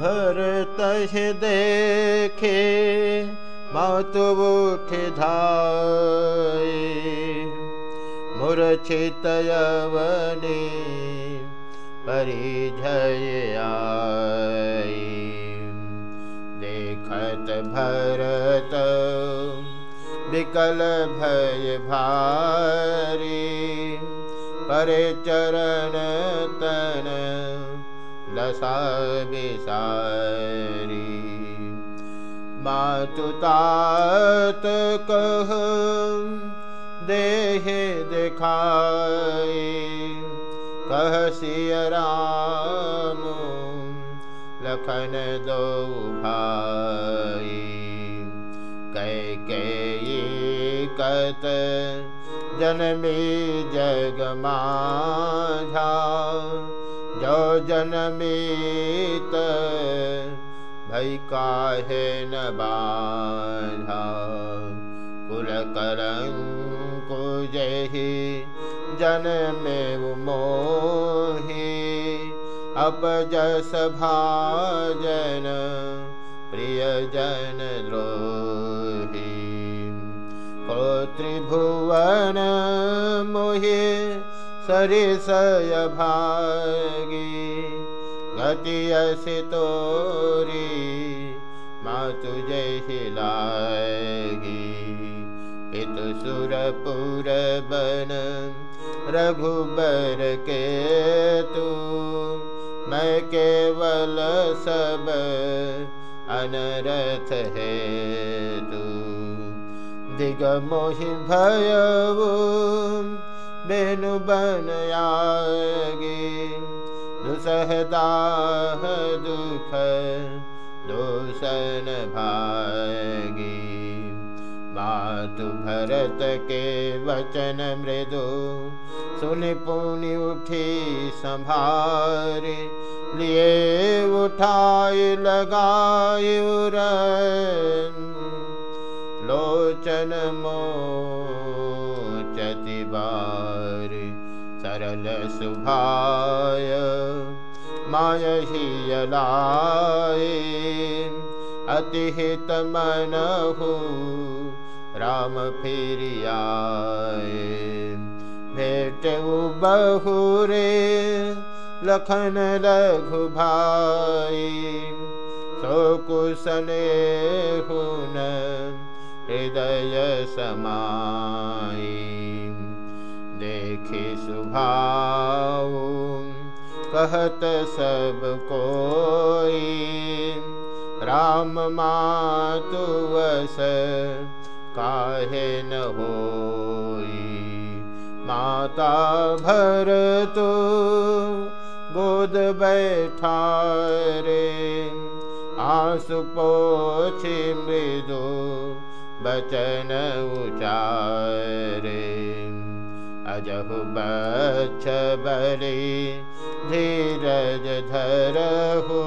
भरतः देखे धाय। मूर्छितयवने परिझय आई देखत भरत विकल भय भारी परे चरण तन विसारी मातुतात कह देह दिखाई कह सिय राम लखन दो भाई। कै के कत जनमी जग माझा। जो जनमीत भई काहे न बाधा? कुल करंकु जही जनमेव मोही। अपजस भाजन प्रियजन द्रोही। को त्रिभुवन मोहे सरिसय भागी। गति असि तोरी, मातु जय लागी पितु सुरपुर बन, रघुबर के तू मैं केवल सब अनरथ है तू दिग मोहि भयऊ बेनु बन आगे दुसहदाह दुख दोसन भागी। मातु भरत के वचन मृदु, सुनि पुनि उठी संभारे। लिए उठाए, लगाए लोचन मोचति बार सरल सुभाय। माय ही अतिहित मनहु राम फिरियाए भेट बहुरे लखन लघु भाई, सो कुशने हुन हृदय समाई देखि सुभाव, कहत सब कोई। राम मातु वस, काहे न होई। माता भर तो गोद बैठा रे। आँसू पोछी मृदु बचन उचारे। अजहु बच्छ बली धीरज धरहु।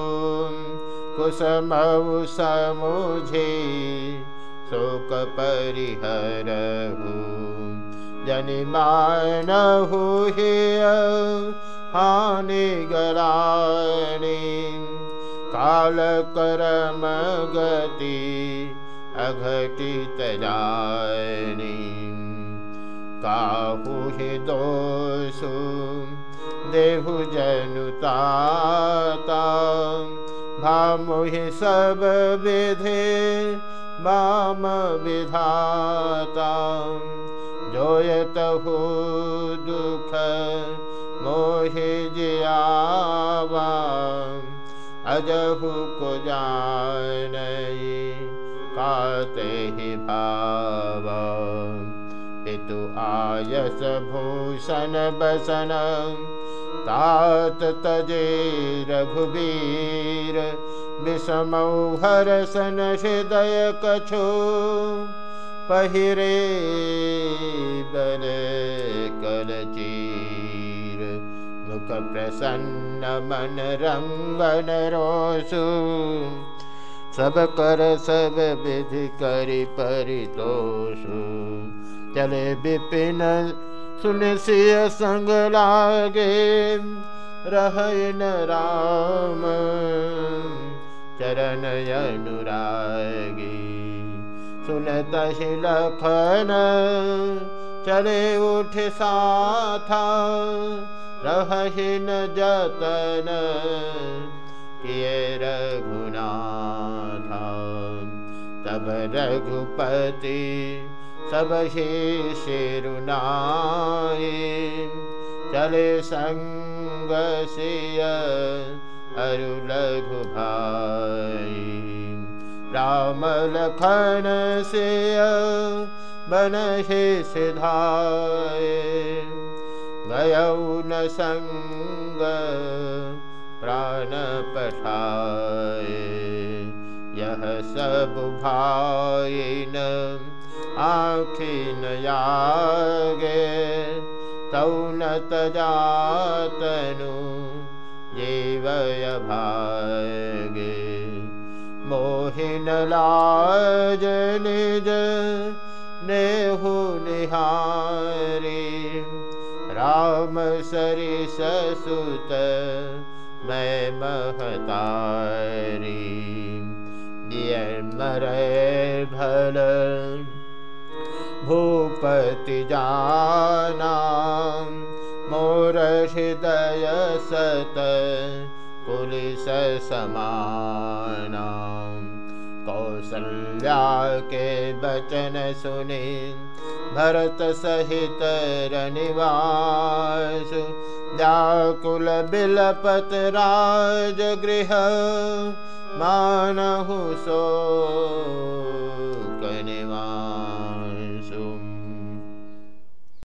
कुसमऊ समुझे शोक परिहरहु। जनिमानहु हिय हानि गराणि काल करम गति अघटित जानी काहु हि दोषु देहु जनुताता भामुहि सब विधे विधाता। जोयत दुख मोहि जियावा। अजहु को जान काते ही भाव। पितु आयस भूषण बसन तात तजे रघुबीर विषमौ हरसन हृदय कछो। पहिरे बन चीर मुख प्रसन्न मन रंगन रोसु सब कर, सब विधि करि परितोषु। चले विपिन, सुन सिय संग लागे रह न राम। चरण अनुरागे, सुन सुनत लखन चले उठ साथा रहहि न जतन। किए रघुनाथा। तब रघुपति सब ही शिरुनाए चले संग अरु लघु भाई। राम लखन सिय बन हे सिधाए गयौ न संग प्राण पठाए यह सब भाई न आखिन यागे, तौ न तजातनु जीवय भागे। मोहिन लाज निज नेहु निहारी, राम सरि ससुत मैं महतारी मरे भल। भूपति जाना, मोर हृदय सत, पुलिस समाना। कौसल्या के बचन सुनि, भरत सहित रनिवास। व्याकुल बिलपत राज गृह मानहु सो